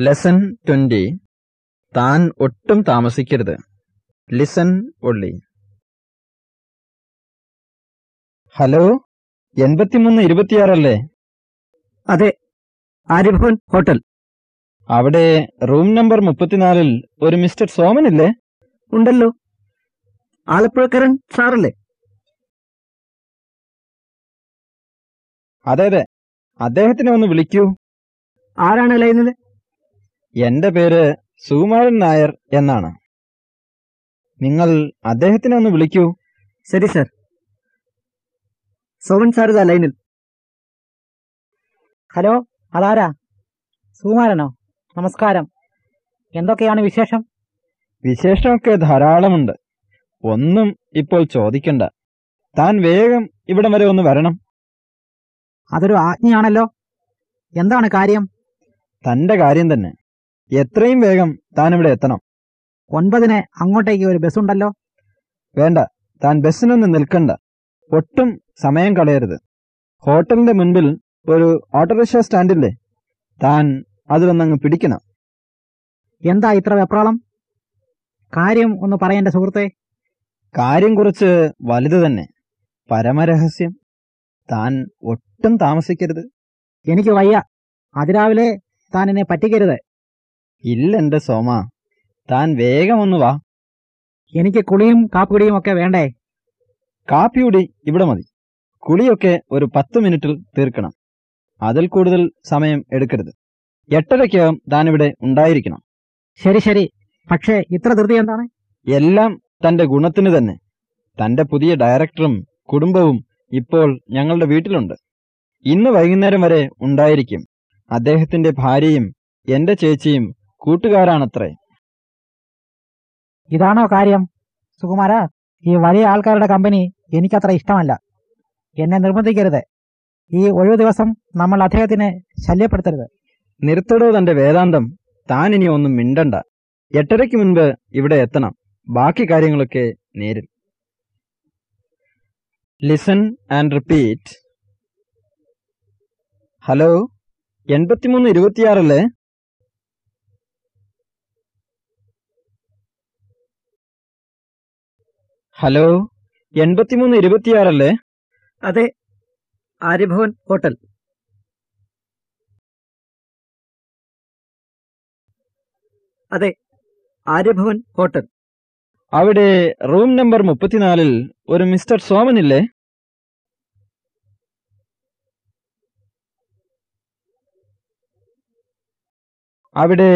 Lesson twenty താൻ ഒട്ടും താമസിക്കരുത്. Listen only hello എൺപത്തിമൂന്ന് ഇരുപത്തിയാറല്ലേ? അതെ. ആര്യഭവൻ ഹോട്ടൽ. അവിടെ റൂം നമ്പർ മുപ്പത്തിനാലിൽ ഒരു മിസ്റ്റർ സോമൻ ഇല്ലേ? ഉണ്ടല്ലോ. ആലപ്പുഴക്കരൻ സാറല്ലേ? അതെ അതെ. അദ്ദേഹത്തിനെ ഒന്ന് വിളിക്കൂ. ആരാണ് ലൈനിൽ എന്റെ പേര് സുകുമാരൻ നായർ എന്നാണ്. നിങ്ങൾ അദ്ദേഹത്തിനെ ഒന്ന് വിളിക്കൂ. ശരി സർ സോമൻ സാർ ഇതാ ലൈനിൽ ഹലോ അതാരാ? സുകുമാരനോ? നമസ്കാരം. എന്തൊക്കെയാണ് വിശേഷം? വിശേഷമൊക്കെ ധാരാളമുണ്ട്. ഒന്നും ഇപ്പോൾ ചോദിക്കണ്ട. താൻ വേഗം ഇവിടം വരെ ഒന്ന് വരണം. അതൊരു ആജ്ഞയാണല്ലോ. എന്താണ് കാര്യം? തന്റെ കാര്യം തന്നെ. എത്രയും വേഗം താൻ ഇവിടെ എത്തണം. ഒൻപതിന് അങ്ങോട്ടേക്ക് ഒരു ബസ് ഉണ്ടല്ലോ? വേണ്ട താൻ ബസ്സിനൊന്നും നിൽക്കണ്ട. ഒട്ടും സമയം കളയരുത്. ഹോട്ടലിന്റെ മുൻപിൽ ഒരു ഓട്ടോറിക്ഷ സ്റ്റാൻഡില്ലേ? താൻ അതിലൊന്നങ്ങ് പിടിക്കണം. എന്താ ഇത്ര വെപ്രാളം? കാര്യം ഒന്ന് പറയേണ്ട സുഹൃത്തെ. കാര്യം കുറച്ച് വലുത് തന്നെ. പരമരഹസ്യം. താൻ ഒട്ടും താമസിക്കരുത്. എനിക്ക് വയ്യ. അതിരാവിലെ താൻ എന്നെ പറ്റിക്കരുത്. ഇല്ലെന്റെ സോമ താൻ വേഗം ഒന്ന് വാ. എനിക്ക് കുളിയും കാപ്പുകുടിയും ഒക്കെ വേണ്ടേ? കാപ്പിയുടി ഇവിടെ മതി. കുളിയൊക്കെ ഒരു പത്ത് മിനിറ്റിൽ തീർക്കണം. അതിൽ കൂടുതൽ സമയം എടുക്കരുത്. എട്ടരയ്ക്കകം ഇവിടെ ഉണ്ടായിരിക്കണം. ശരി ശരി. പക്ഷേ ഇത്ര ധൃതി എന്താണ്? എല്ലാം തന്റെ ഗുണത്തിന് തന്നെ. തന്റെ പുതിയ ഡയറക്ടറും കുടുംബവും ഇപ്പോൾ ഞങ്ങളുടെ വീട്ടിലുണ്ട്. ഇന്ന് വൈകുന്നേരം വരെ ഉണ്ടായിരിക്കും. അദ്ദേഹത്തിന്റെ ഭാര്യയും എന്റെ ചേച്ചിയും കൂട്ടുകാരാണത്രേ. ഇതാണോ കാര്യം? സുകുമാര ഈ വലിയ ആൾക്കാരുടെ കമ്പനി എനിക്കത്ര ഇഷ്ടമല്ല. എന്നെ നിർബന്ധിക്കരുത്. ഈ ഒഴിവു ദിവസം നമ്മൾ അദ്ദേഹത്തിനെ ശല്യപ്പെടുത്തരുത്. നിർത്തടോ തന്റെ വേദാന്തം. താൻ ഇനി ഒന്നും മിണ്ടണ്ട. എട്ടരയ്ക്ക് മുൻപ് ഇവിടെ എത്തണം. ബാക്കി കാര്യങ്ങളൊക്കെ നേരിൽ. ലിസൺ ആൻഡ് റിപ്പീറ്റ് ഹലോ എൺപത്തിമൂന്ന് ഇരുപത്തിയാറല്ലേ? ഹലോ എൺപത്തിമൂന്ന് ഇരുപത്തിയാറല്ലേ? അതെ ആര്യഭവൻ ഹോട്ടൽ. അതെ ആര്യഭവൻ ഹോട്ടൽ. അവിടെ റൂം നമ്പർ മുപ്പത്തിനാലിൽ ഒരു മിസ്റ്റർ സോമൻ ഇല്ലേ? അവിടെ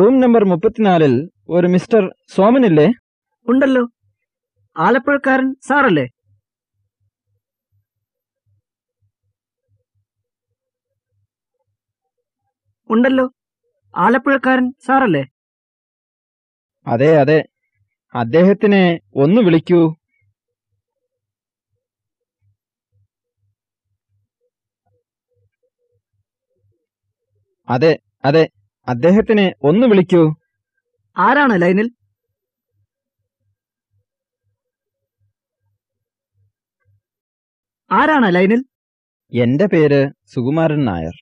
റൂം നമ്പർ മുപ്പത്തിനാലിൽ ഒരു മിസ്റ്റർ സോമൻ ഇല്ലേ? ഉണ്ടല്ലോ. ആലപ്പുഴക്കാരൻ സാറല്ലേ? ഉണ്ടല്ലോ. ആലപ്പുഴക്കാരൻ സാറല്ലേ? അതെ അതെ. അദ്ദേഹത്തിനെ ഒന്ന് വിളിക്കൂ. അതെ അതെ. അദ്ദേഹത്തിനെ ഒന്ന് വിളിക്കൂ. ആരാണ് ലൈനിൽ? ആരാണ് ലൈനിൽ? എന്റെ പേര് സുകുമാരൻ നായർ.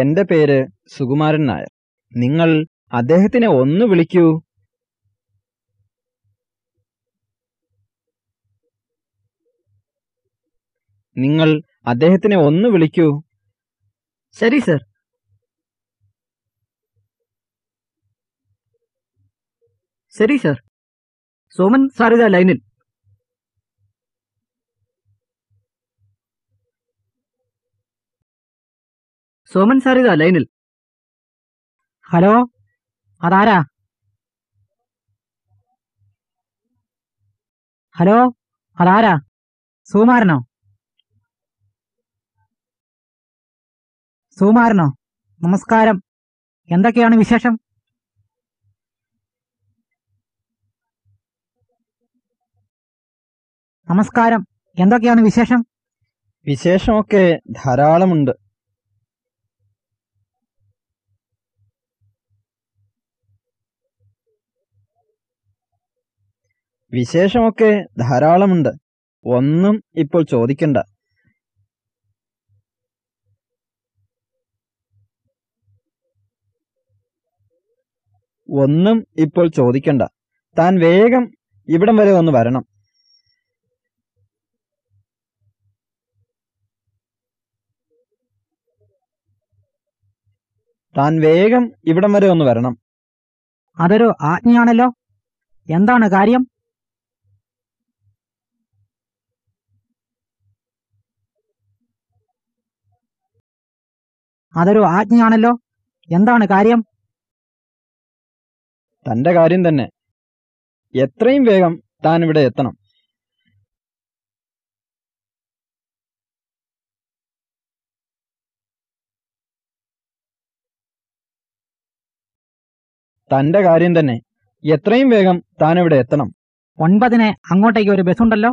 എന്റെ പേര് സുകുമാരൻ നായർ. നിങ്ങൾ അദ്ദേഹത്തിനെ ഒന്ന് വിളിക്കൂ. നിങ്ങൾ അദ്ദേഹത്തിനെ ഒന്ന് വിളിക്കൂ. ശരി സർ. ശരി സർ. സോമൻ സാറിത ലൈനിൽ. സോമൻ സാറിത ലൈനിൽ. ഹലോ? അതാരാ? ഹലോ? അതാരാ? സുകുമാരനോ സുകുമാരനോ നമസ്കാരം. എന്തൊക്കെയാണ് വിശേഷം? നമസ്കാരം. എന്തൊക്കെയാണ് വിശേഷം? വിശേഷമൊക്കെ ധാരാളമുണ്ട്. വിശേഷമൊക്കെ ധാരാളമുണ്ട്. ഒന്നും ഇപ്പോൾ ചോദിക്കണ്ട. ഒന്നും ഇപ്പോൾ ചോദിക്കണ്ട. താൻ വേഗം ഇവിടം വരെ ഒന്ന് വരണം. താൻ വേഗം ഇവിടം വരെ ഒന്ന് വരണം. അതൊരു ആജ്ഞയാണല്ലോ. എന്താണ് കാര്യം? അതൊരു ആജ്ഞയാണല്ലോ. എന്താണ് കാര്യം? തന്റെ കാര്യം തന്നെ. എത്രയും വേഗം താൻ ഇവിടെ എത്തണം. തന്റെ കാര്യം തന്നെ. എത്രയും വേഗം താൻ ഇവിടെ എത്തണം. ഒൻപതിന് അങ്ങോട്ടേക്ക് ഒരു ബസ്സുണ്ടല്ലോ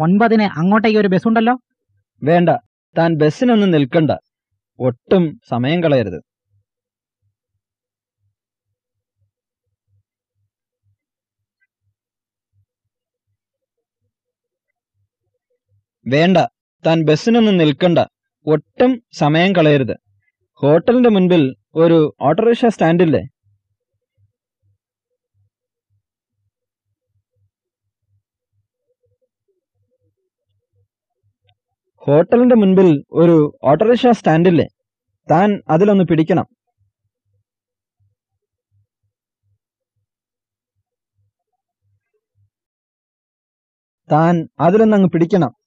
ഒൻപതിന് അങ്ങോട്ടേക്ക് ഒരു ബസ്സുണ്ടല്ലോ വേണ്ട താൻ ബസ്സിനൊന്നും നിൽക്കണ്ട. ഒട്ടും സമയം കളയരുത്. വേണ്ട താൻ ബസ്സിനൊന്നും നിൽക്കണ്ട. ഒട്ടും സമയം കളയരുത്. ഹോട്ടലിന്റെ മുൻപിൽ ഒരു ഓട്ടോറിക്ഷ സ്റ്റാൻഡില്ലേ? ഹോട്ടലിന്റെ മുൻപിൽ ഒരു ഓട്ടോറിക്ഷ സ്റ്റാൻഡില്ലേ? താൻ അതിലൊന്ന് പിടിക്കണം. താൻ അതിലൊന്നങ്ങ് പിടിക്കണം.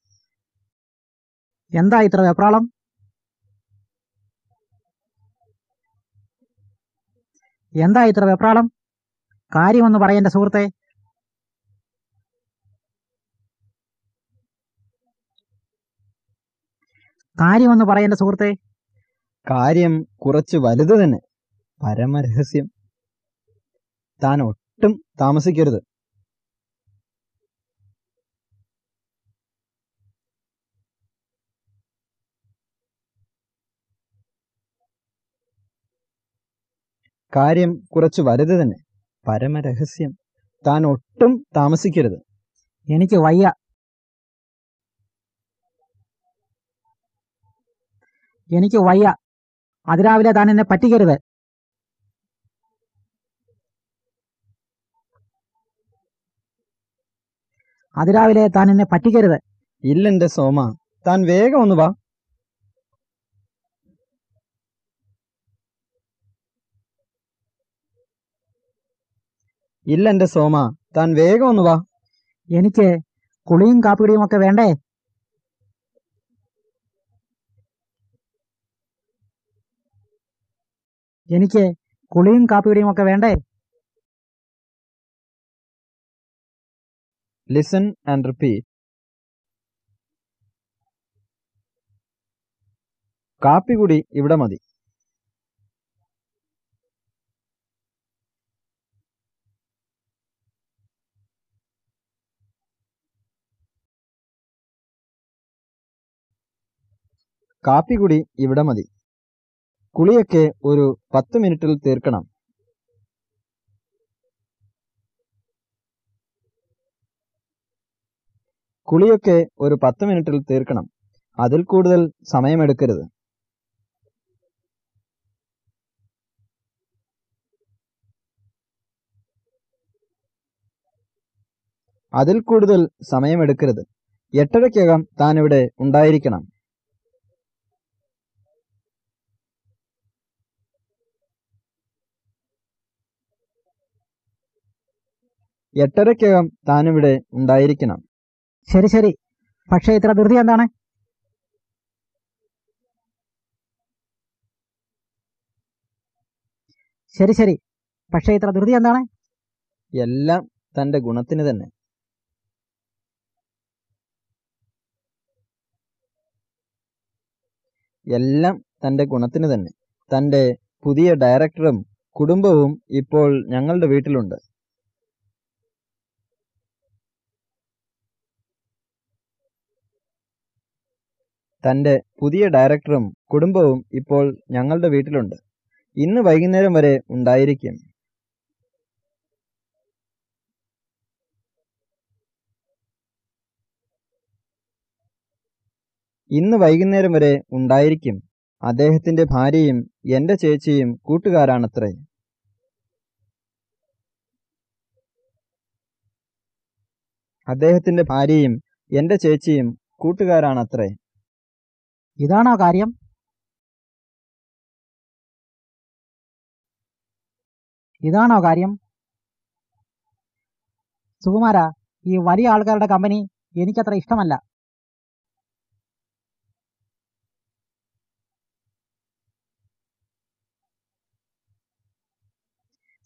എന്താ ഇത്ര വെപ്രാളം? എന്താ ഇത്ര വെപ്രാളം? കാര്യമൊന്ന് പറയേണ്ട സുഹൃത്തെ. കാര്യമൊന്ന് പറയേണ്ട സുഹൃത്തെ. കാര്യം കുറച്ച് വലുത് തന്നെ. പരമരഹസ്യം. താൻ ഒട്ടും താമസിക്കരുത്. കാര്യം കുറച്ച് വലുത് തന്നെ. പരമരഹസ്യം. താൻ ഒട്ടും താമസിക്കരുത്. എനിക്ക് വയ്യ. എനിക്ക് വയ്യ. അതിരാവിലെ താൻ എന്നെ പറ്റിക്കരുത്. അതിരാവിലെ താൻ എന്നെ പറ്റിക്കരുത്. ഇല്ലെന്റെ സോമ താൻ വേഗം ഒന്ന് വാ. ഇല്ലെന്റെ സോമ താൻ വേഗം ഒന്ന് വാ. എനിക്ക് കുളിയും കാപ്പിടിയും ഒക്കെ വേണ്ടേ? എനിക്ക് കുളിയും കാപ്പിടിയും ഒക്കെ വേണ്ടേ? ലിസൺ ആൻഡ് റിപ്പീറ്റ് കാപ്പി കുടി ഇവിടെ മതി. കാപ്പി കുടി ഇവിടെ മതി. കുളിയൊക്കെ ഒരു പത്ത് മിനിറ്റിൽ തീർക്കണം. കുളിയൊക്കെ ഒരു പത്ത് മിനിറ്റിൽ തീർക്കണം. അതിൽ കൂടുതൽ സമയമെടുക്കരുത്. അതിൽ കൂടുതൽ സമയമെടുക്കരുത്. എട്ടരയ്ക്കകം താൻ ഇവിടെ ഉണ്ടായിരിക്കണം. എട്ടരയ്ക്കകം താനിവിടെ ഉണ്ടായിരിക്കണം. ശരി ശരി. പക്ഷേ ഇത്ര ധൃതി എന്താണ്? ശരി ശരി. പക്ഷേ ഇത്ര ധൃതി എന്താണ്? എല്ലാം തന്റെ ഗുണത്തിന് തന്നെ. എല്ലാം തന്റെ ഗുണത്തിന് തന്നെ. തന്റെ പുതിയ ഡയറക്ടറും കുടുംബവും ഇപ്പോൾ ഞങ്ങളുടെ വീട്ടിലുണ്ട്. തന്റെ പുതിയ ഡയറക്ടറും കുടുംബവും ഇപ്പോൾ ഞങ്ങളുടെ വീട്ടിലുണ്ട്. ഇന്ന് വൈകുന്നേരം വരെ ഉണ്ടായിരിക്കും. ഇന്ന് വൈകുന്നേരം വരെ ഉണ്ടായിരിക്കും. അദ്ദേഹത്തിന്റെ ഭാര്യയും എന്റെ ചേച്ചിയും കൂട്ടുകാരാണത്രേ. അദ്ദേഹത്തിന്റെ ഭാര്യയും എന്റെ ചേച്ചിയും കൂട്ടുകാരാണത്രേ ഇതാണോ കാര്യം? ഇതാണോ കാര്യം? സുകുമാര ഈ വലിയ ആൾക്കാരുടെ കമ്പനി എനിക്കത്ര ഇഷ്ടമല്ല.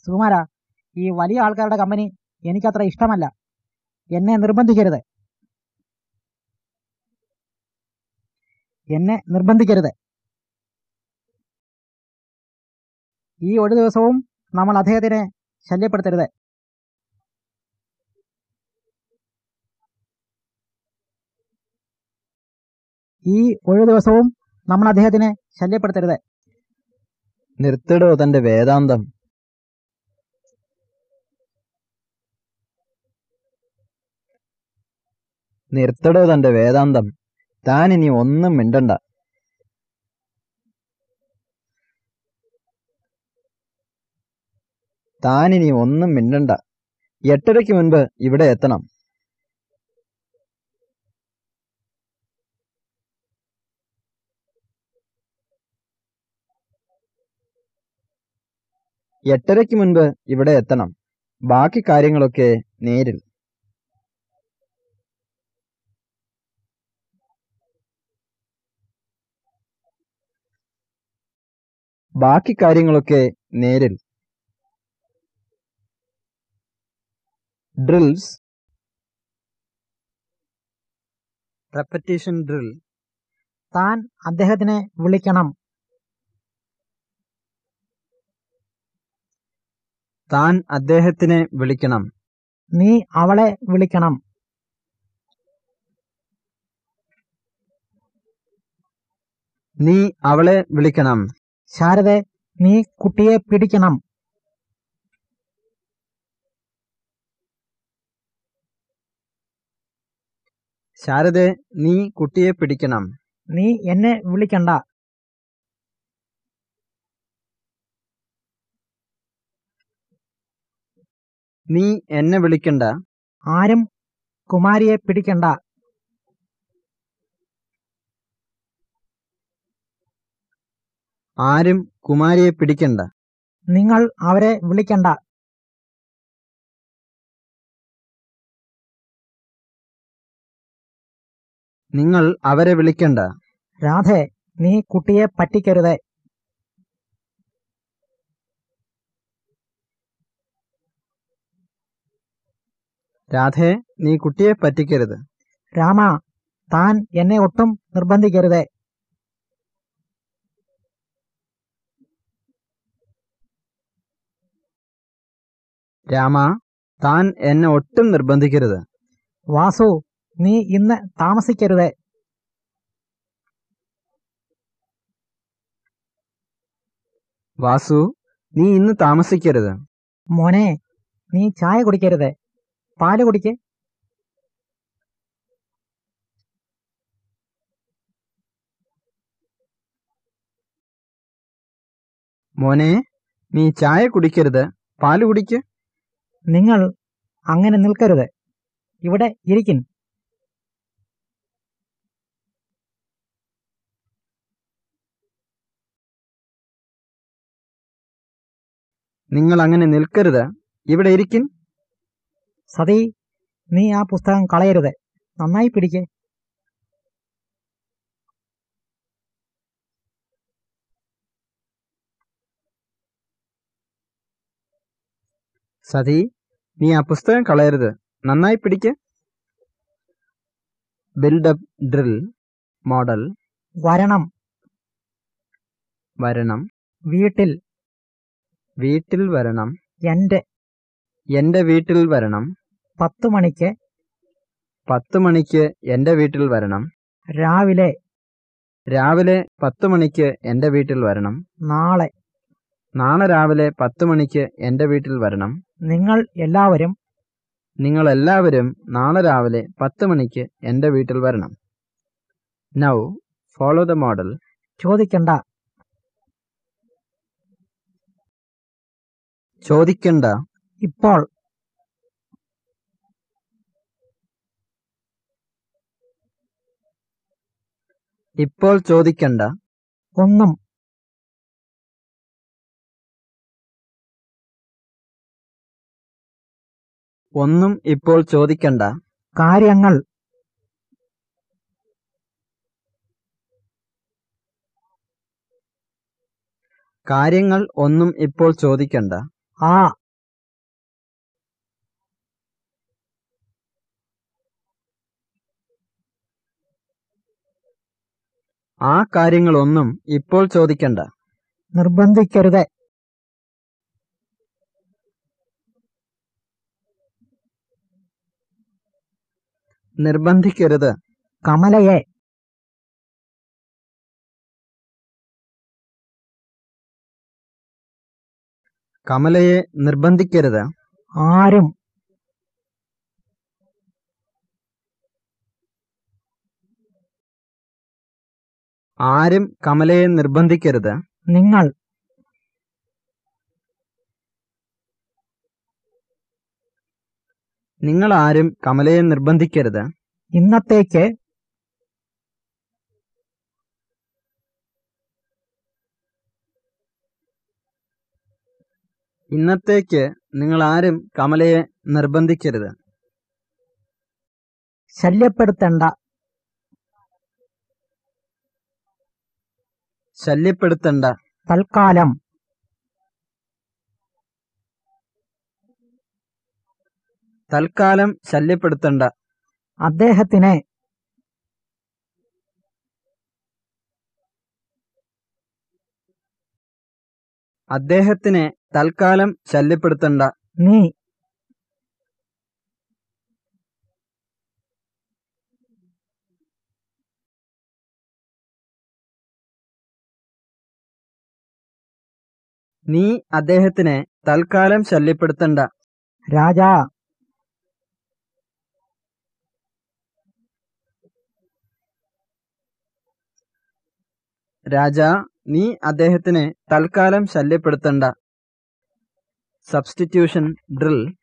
സുകുമാര ഈ വലിയ ആൾക്കാരുടെ കമ്പനി എനിക്കത്ര ഇഷ്ടമല്ല. എന്നെ നിർബന്ധിക്കരുത്. എന്നെ നിർബന്ധിക്കരുത്. ഈ ഒരു ദിവസവും നമ്മൾ അദ്ദേഹത്തിനെ ശല്യപ്പെടുത്തരുത്. ഈ ഒരു ദിവസവും നമ്മൾ അദ്ദേഹത്തിനെ ശല്യപ്പെടുത്തരുത്. നിർത്തിടോ തന്റെ വേദാന്തം. നിർത്തടോ തന്റെ വേദാന്തം. താൻ ഇനി ഒന്നും മിണ്ടണ്ട. താനിനി ഒന്നും മിണ്ടണ്ട. എട്ടരയ്ക്ക് മുൻപ് ഇവിടെ എത്തണം. എട്ടരയ്ക്ക് മുൻപ് ഇവിടെ എത്തണം. ബാക്കി കാര്യങ്ങളൊക്കെ നേരിൽ. ബാക്കി കാര്യങ്ങളൊക്കെ നേരിൽ. ഡ്രിൽസ്. Repetition drill. താൻ അദ്ദേഹത്തിനെ വിളിക്കണം. താൻ അദ്ദേഹത്തിനെ വിളിക്കണം. നീ അവളെ വിളിക്കണം. നീ അവളെ വിളിക്കണം. ശാരദെ നീ കുട്ടിയെ പിടിക്കണം. ശാരദെ നീ കുട്ടിയെ പിടിക്കണം. നീ എന്നെ വിളിക്കണ്ട. നീ എന്നെ വിളിക്കണ്ട. ആരും കുമാരിയെ പിടിക്കണ്ട. ആരും കുമാരിയെ പിടിക്കണ്ട. നിങ്ങൾ അവരെ വിളിക്കണ്ട. നിങ്ങൾ അവരെ വിളിക്കണ്ട. രാധേ നീ കുട്ടിയെ പറ്റിക്കരുത്. രാധേ നീ കുട്ടിയെ പറ്റിക്കരുത്. രാമ താൻ എന്നെ ഒട്ടും നിർബന്ധിക്കരുത്. രാമ താൻ എന്നെ ഒട്ടും നിർബന്ധിക്കരുത്. വാസു നീ ഇന്ന് താമസിക്കരുത്. വാസു നീ ഇന്ന് താമസിക്കരുത്. മോനെ നീ ചായ കുടിക്കരുത്. പാൽ കുടിക്ക്. മോനെ നീ ചായ കുടിക്കരുത്. പാൽ കുടിക്ക്. നിങ്ങൾ അങ്ങനെ നിൽക്കരുത്. ഇവിടെ ഇരിക്കിൻ. നിങ്ങൾ അങ്ങനെ നിൽക്കരുത്. ഇവിടെ ഇരിക്കിൻ. സതി നീ ആ പുസ്തകം കളയരുത്. നന്നായി പിടിക്ക്. സതി നീ ആ പുസ്തകം കളയരുത്. നന്നായി പിടിക്ക്. Build up drill model. വരണം. വരണം. വീട്ടിൽ. വീട്ടിൽ വരണം. എന്റെ. എന്റെ വീട്ടിൽ വരണം. പത്തു മണിക്ക്. പത്ത് മണിക്ക് എന്റെ വീട്ടിൽ വരണം. രാവിലെ. രാവിലെ പത്ത് മണിക്ക് എന്റെ വീട്ടിൽ വരണം. നാളെ. നാളെ രാവിലെ പത്ത് മണിക്ക് എന്റെ വീട്ടിൽ വരണം. നിങ്ങൾ എല്ലാവരും നിങ്ങൾ എല്ലാവരും നാളെ രാവിലെ പത്ത് മണിക്ക് എന്റെ വീട്ടിൽ വരണം. നൗ ഫോളോ ദ മോഡൽ ചോദിക്കണ്ട. ചോദിക്കണ്ട. ഇപ്പോൾ. ഇപ്പോൾ ചോദിക്കണ്ട. ഒന്നും. ഒന്നും ഇപ്പോൾ ചോദിക്കണ്ട. കാര്യങ്ങൾ. കാര്യങ്ങൾ ഒന്നും ഇപ്പോൾ ചോദിക്കണ്ട. ആ. ആ കാര്യങ്ങളൊന്നും ഇപ്പോൾ ചോദിക്കണ്ട. നിർബന്ധിക്കരുത്. നിർബന്ധിക്കരുത്. കമലയെ കമലയെ നിർബന്ധിക്കരുത്. ആരും ആരും കമലയെ നിർബന്ധിക്കരുത്. നിങ്ങൾ നിങ്ങൾ ആരും കമലയെ നിർബന്ധിക്കരുത്. ഇന്നത്തേക്ക് ഇന്നത്തേക്ക് നിങ്ങൾ ആരും കമലയെ നിർബന്ധിക്കരുത്. ശല്യപ്പെടുത്തണ്ട. ശല്യപ്പെടുത്തണ്ട. തൽക്കാലം. തൽക്കാലം ശല്യപ്പെടുത്തണ്ട. അദ്ദേഹത്തിനെ അദ്ദേഹത്തിനെ തൽക്കാലം ശല്യപ്പെടുത്തണ്ട. നീ നീ അദ്ദേഹത്തിനെ തൽക്കാലം ശല്യപ്പെടുത്തണ്ട. രാജാ രാജാ നീ അദ്ദേഹത്തിനെ തൽക്കാലം ശല്യപ്പെടുത്തണ്ട. സബ്സ്റ്റിറ്റ്യൂഷൻ ഡ്രിൽ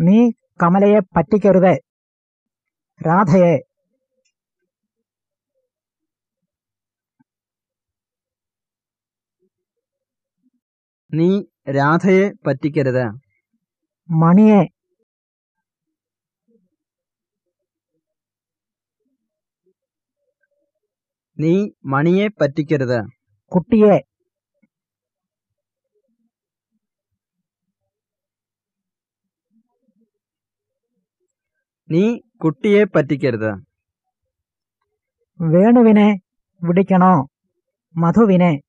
നീ കമലയെ പറ്റിക്കരുത്. രാധയെ. നീ രാധയെ പറ്റിക്കരുത്. മണിയെ. നീ മണിയെ പറ്റിക്കരുത്. കുട്ടിയെ. നീ കുട്ടിയെ പറ്റിക്കരുത്. വേണുവിനെ വിളിക്കണോ? മധുവിനെ.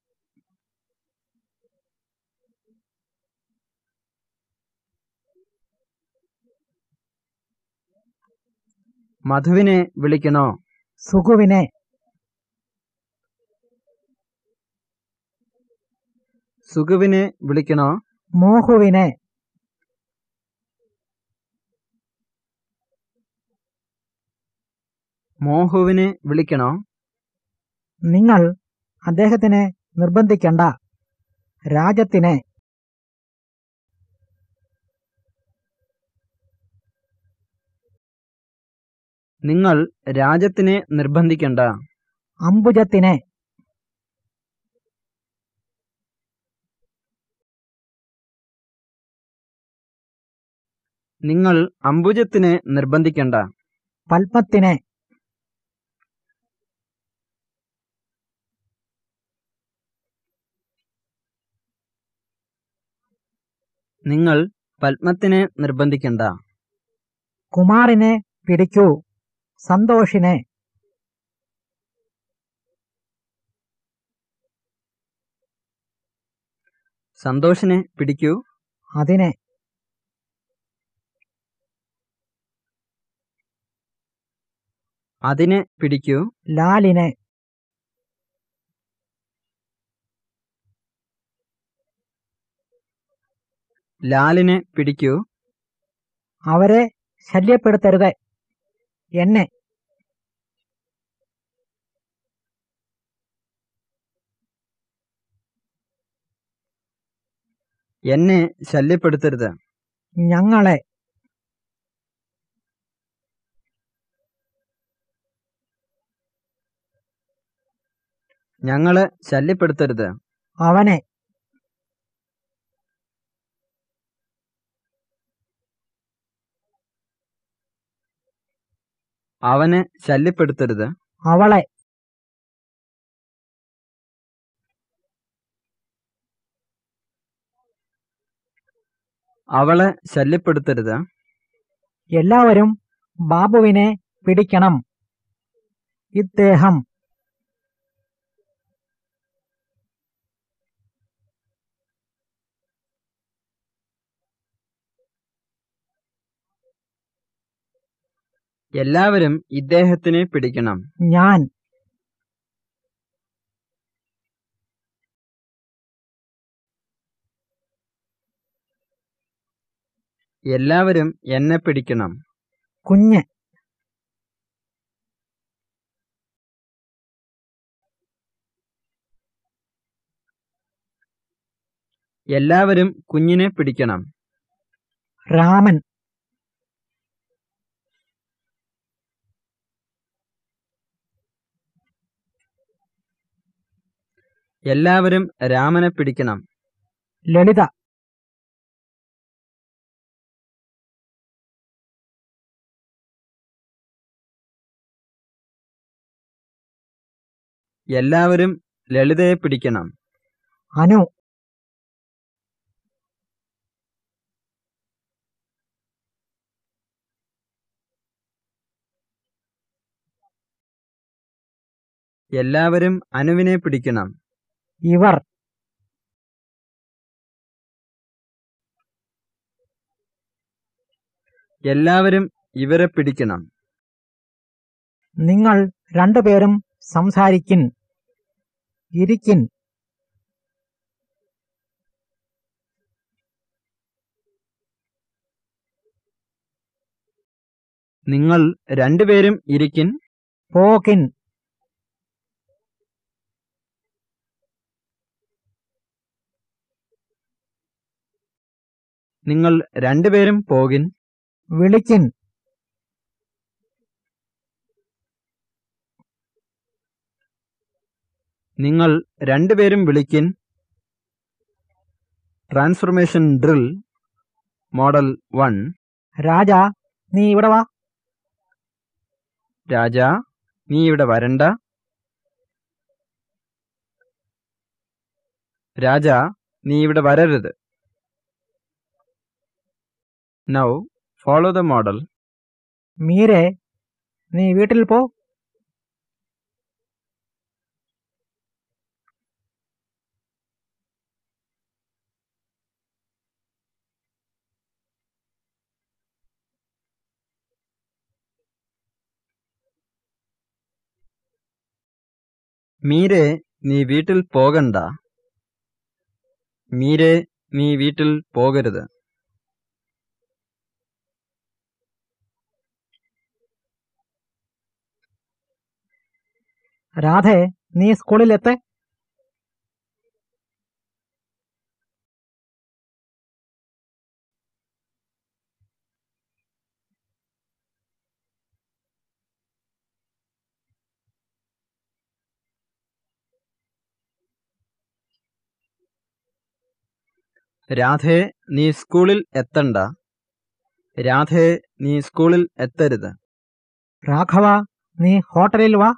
മധുവിനെ വിളിക്കണോ? സുഖുവിനെ. സുഖുവിനെ വിളിക്കണോ? മോഹുവിനെ. മോഹുവിനെ വിളിക്കണോ? നിങ്ങൾ അദ്ദേഹത്തിനെ നിർബന്ധിക്കണ്ട. രാജത്തിനെ നിങ്ങൾ രാജത്തിനെ നിർബന്ധിക്കണ്ട. അംബുജത്തിനെ. നിങ്ങൾ അംബുജത്തിനെ നിർബന്ധിക്കണ്ട. പത്മത്തിനെ നിങ്ങൾ പത്മത്തിനെ നിർബന്ധിക്കണ്ട. കുമാറിനെ പിടിക്കൂ സന്തോഷിനെ. സന്തോഷിനെ പിടിക്കൂ. അതിനെ. അതിനെ പിടിക്കൂ. ലാലിനെ. ലാലിനെ പിടിക്കൂ. അവരെ ശല്യപ്പെടുത്തരുത്. എന്നെ. എന്നെ ശല്യപ്പെടുത്തരുത്. ഞങ്ങളെ. ഞങ്ങളെ ശല്യപ്പെടുത്തരുത്. അവനെ. അവനെ ശല്യപ്പെടുത്തരുത്. അവളെ. അവളെ ശല്യപ്പെടുത്തരുത്. എല്ലാവരും ബാബുവിനെ പിടിക്കണം. ഇദ്ദേഹം എല്ലാവരും ഇദ്ദേഹത്തിനെ പിടിക്കണം. ഞാൻ. എല്ലാവരും എന്നെ പിടിക്കണം. കുഞ്ഞ്. എല്ലാവരും കുഞ്ഞിനെ പിടിക്കണം. രാമൻ. എല്ലാവരും രാമനെ പിടിക്കണം. ലളിത. എല്ലാവരും ലളിതയെ പിടിക്കണം. അനു. എല്ലാവരും അനുവിനെ പിടിക്കണം. ഇവർ. എല്ലാവരും ഇവരെ പിടിക്കണം. നിങ്ങൾ രണ്ടുപേരും സംസാരിക്കിൻ. ഇരിക്കിൻ. നിങ്ങൾ രണ്ടുപേരും ഇരിക്കിൻ. പോകിൻ. നിങ്ങൾ രണ്ടുപേരും പോകിൻ. വിളിക്കിൻ. നിങ്ങൾ രണ്ടുപേരും വിളിക്കിൻ. Transformation drill model one Raja നീ ഇവിടെ വാ. രാജ നീ ഇവിടെ വരണ്ട. രാജ നീ ഇവിടെ വരരുത്. നൗ ഫോളോ ദ മോഡൽ മീരെ നീ വീട്ടിൽ പോ. മീരെ നീ വീട്ടിൽ പോകണ്ട. മീരെ നീ വീട്ടിൽ പോകരുത്. രാധേ നീ സ്കൂളിലെത്തെ രാധേ നീ സ്കൂളിൽ എത്തണ്ട. രാധേ നീ സ്കൂളിൽ എത്തരുത്. രാഘവ നീ ഹോട്ടലിൽ വാ.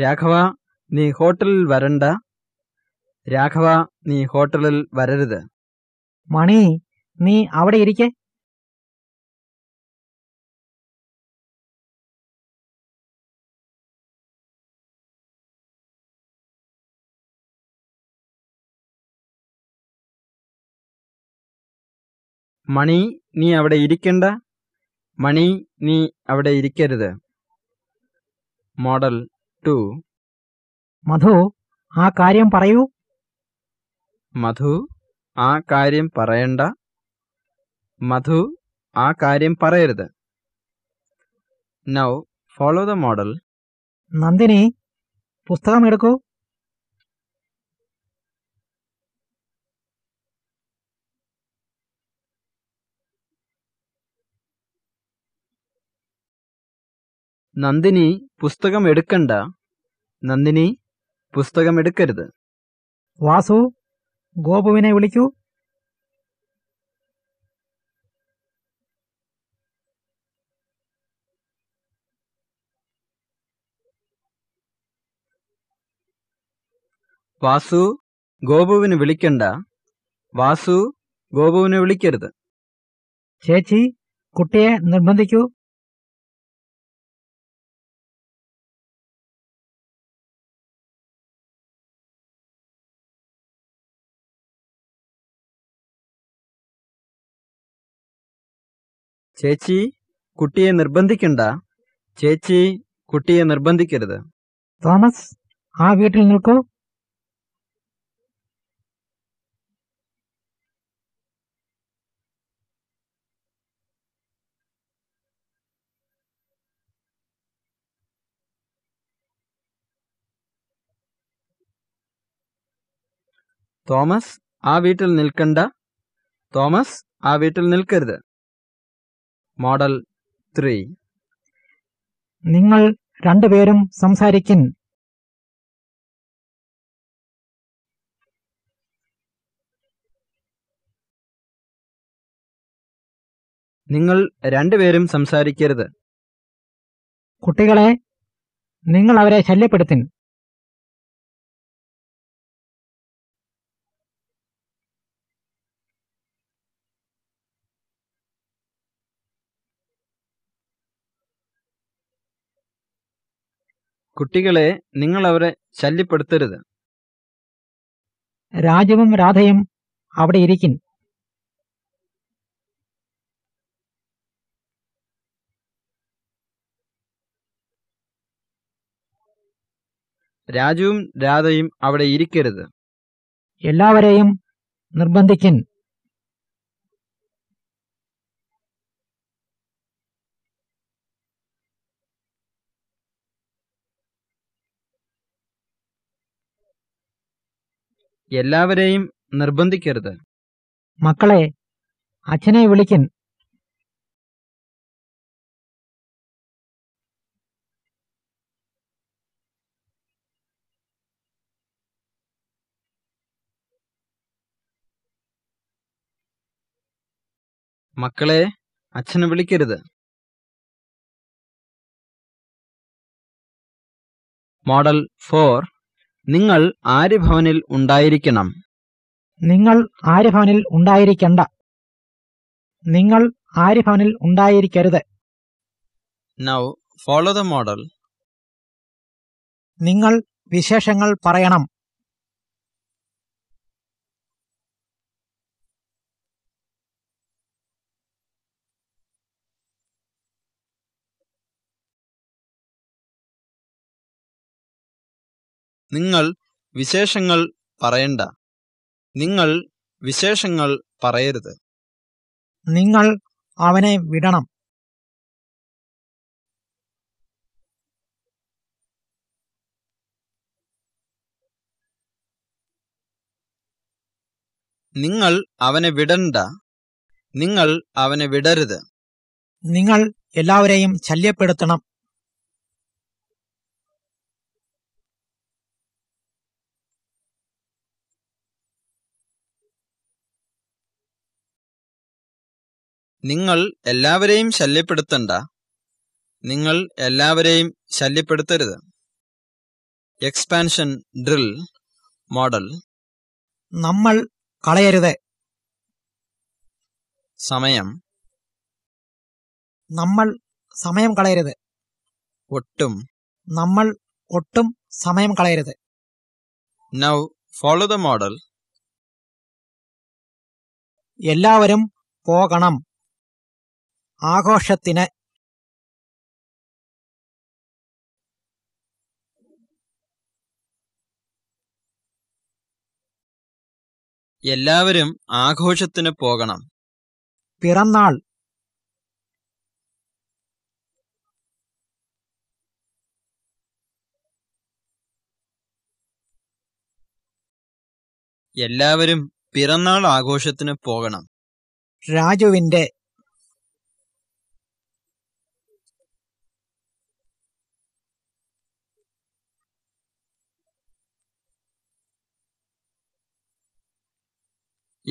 രാഘവ നീ ഹോട്ടലിൽ വരണ്ട. രാഘവ നീ ഹോട്ടലിൽ വരരുത്. മണി നീ അവിടെ ഇരിക്കെ. മണി നീ അവിടെ ഇരിക്കണ്ട. മണി നീ അവിടെ ഇരിക്കരുത്. മോഡൽ. ടു മധു ആ കാര്യം പറയൂ. മധു ആ കാര്യം പറയണ്ട. മധു ആ കാര്യം പറയരുത്. Now follow the model Nandini പുസ്തകം എടുക്കൂ. നന്ദിനി പുസ്തകം എടുക്കണ്ട. നന്ദിനി പുസ്തകം എടുക്കരുത് വാസു ഗോപുവിനെ വിളിക്കൂ. വാസു ഗോപുവിന് വിളിക്കണ്ട. വാസു ഗോപുവിനെ വിളിക്കരുത്. ചേച്ചി കുട്ടിയെ നിർബന്ധിക്കൂ. ചേച്ചി കുട്ടിയെ നിർബന്ധിക്കണ്ട. ചേച്ചി കുട്ടിയെ നിർബന്ധിക്കരുത്. തോമസ് ആ വീട്ടിൽ നിൽക്കൂ. തോമസ് ആ വീട്ടിൽ നിൽക്കണ്ട. തോമസ് ആ വീട്ടിൽ നിൽക്കരുത്. Model three. നിങ്ങൾ രണ്ടുപേരും സംസാരിക്കിൻ. നിങ്ങൾ രണ്ടുപേരും സംസാരിക്കരുത്. കുട്ടികളെ നിങ്ങൾ അവരെ ശല്യപ്പെടുത്തിൻ. കുട്ടികളെ നിങ്ങൾ അവരെ ശല്യപ്പെടുത്തരുത്. രാജവും രാധയും അവിടെ ഇരിക്കും. രാജുവും രാധയും അവിടെ ഇരിക്കരുത്. എല്ലാവരെയും നിർബന്ധിക്കിൻ എല്ലാവരെയും നിർബന്ധിക്കരുത്. മക്കളെ അച്ഛനെ വിളിക്കൻ. മക്കളെ അച്ഛനെ വിളിക്കരുത്. മോഡൽ ഫോർ നിങ്ങൾ ആര്യഭവനിൽ ഉണ്ടായിരിക്കണം. നിങ്ങൾ ആര്യഭവനിൽ ഉണ്ടായിരിക്കണ്ട. നിങ്ങൾ ആര്യഭവനിൽ ഉണ്ടായിരിക്കരുത്. നൗ ഫോളോ ദ മോഡൽ നിങ്ങൾ വിശേഷങ്ങൾ പറയണം. നിങ്ങൾ വിശേഷങ്ങൾ പറയണ്ട. നിങ്ങൾ വിശേഷങ്ങൾ പറയരുത്. നിങ്ങൾ അവനെ വിടണം. നിങ്ങൾ അവനെ വിടണ്ട. നിങ്ങൾ അവനെ വിടരുത്. നിങ്ങൾ എല്ലാവരെയും ശല്യപ്പെടുത്തണം. നിങ്ങൾ എല്ലാവരെയും ശല്യപ്പെടുത്തണ്ട. നിങ്ങൾ എല്ലാവരെയും ശല്യപ്പെടുത്തരുത്. Expansion drill model. നമ്മൾ കളയരുത്. സമയം. നമ്മൾ സമയം കളയരുത്. ഒട്ടും. നമ്മൾ ഒട്ടും സമയം കളയരുത്. നൗ ഫോളോ ദ മോഡൽ എല്ലാവരും പോകണം. ആഘോഷത്തിന് എല്ലാവരും ആഘോഷത്തിന് പോകണം. പിറന്നാൾ. എല്ലാവരും പിറന്നാൾ ആഘോഷത്തിന് പോകണം. രാജുവിന്റെ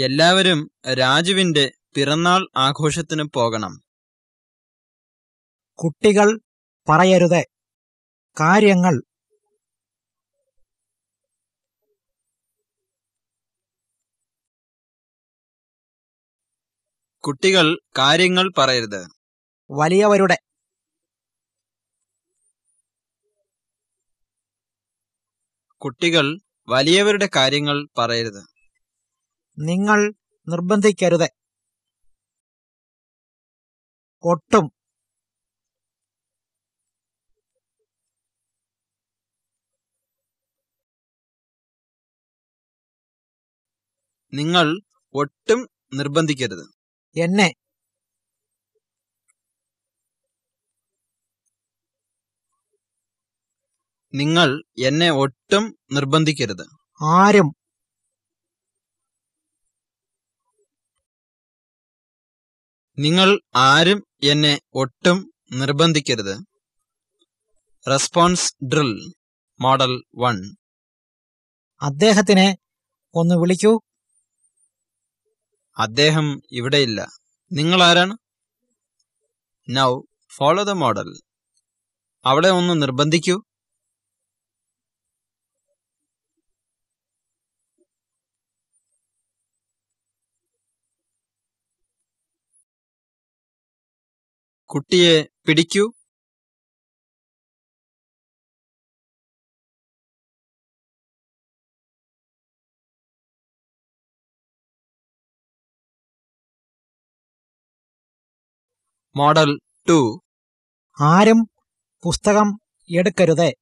എല്ലാവരും രാജുവിന്റെ പിറന്നാൾ ആഘോഷത്തിന് പോകണം. കുട്ടികൾ പറയരുത്. കാര്യങ്ങൾ കുട്ടികൾ കാര്യങ്ങൾ പറയരുത്. വലിയവരുടെ കുട്ടികൾ വലിയവരുടെ കാര്യങ്ങൾ പറയരുത്. നിങ്ങൾ നിർബന്ധിക്കരുത്. ഒട്ടും. നിങ്ങൾ ഒട്ടും നിർബന്ധിക്കരുത്. എന്നെ. നിങ്ങൾ എന്നെ ഒട്ടും നിർബന്ധിക്കരുത്. ആരും. നിങ്ങൾ ആരും എന്നെ ഒട്ടും നിർബന്ധിക്കരുത്. Response drill model one. അദ്ദേഹത്തിനെ ഒന്ന് വിളിക്കൂ. അദ്ദേഹം ഇവിടെയില്ല നിങ്ങൾ ആരാണ്? നൗ ഫോളോ ദ മോഡൽ അവളെ ഒന്ന് നിർബന്ധിക്കൂ. കുട്ടിയെ പിടിക്കൂ. Model two. ആരും പുസ്തകം എടുക്കരുത്.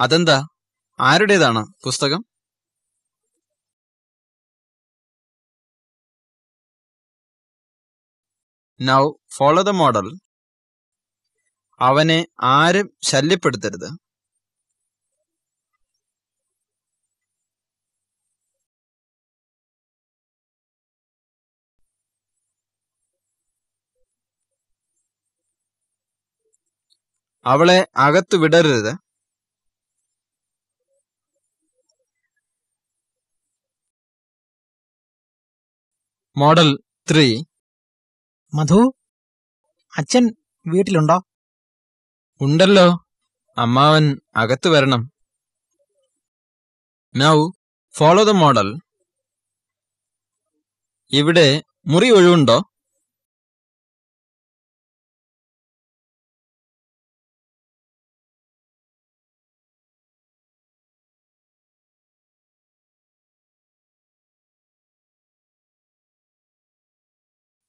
അതെന്താ? ആരുടേതാണ് പുസ്തകം? നൗ ഫോളോ ദ മോഡൽ അവനെ ആരും ശല്യപ്പെടുത്തരുത്. അവളെ അകത്തു വിടരുത്. മോഡൽ ത്രീ മധു അച്ഛൻ വീട്ടിലുണ്ടോ? ഉണ്ടല്ലോ. അമ്മാവൻ അകത്ത് വരണം. നൗ ഫോളോ ദ മോഡൽ ഇവിടെ മുറി ഒഴിവുണ്ടോ?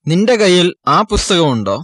നിന്റെ കയ്യിൽ ആ പുസ്തകമുണ്ടോ?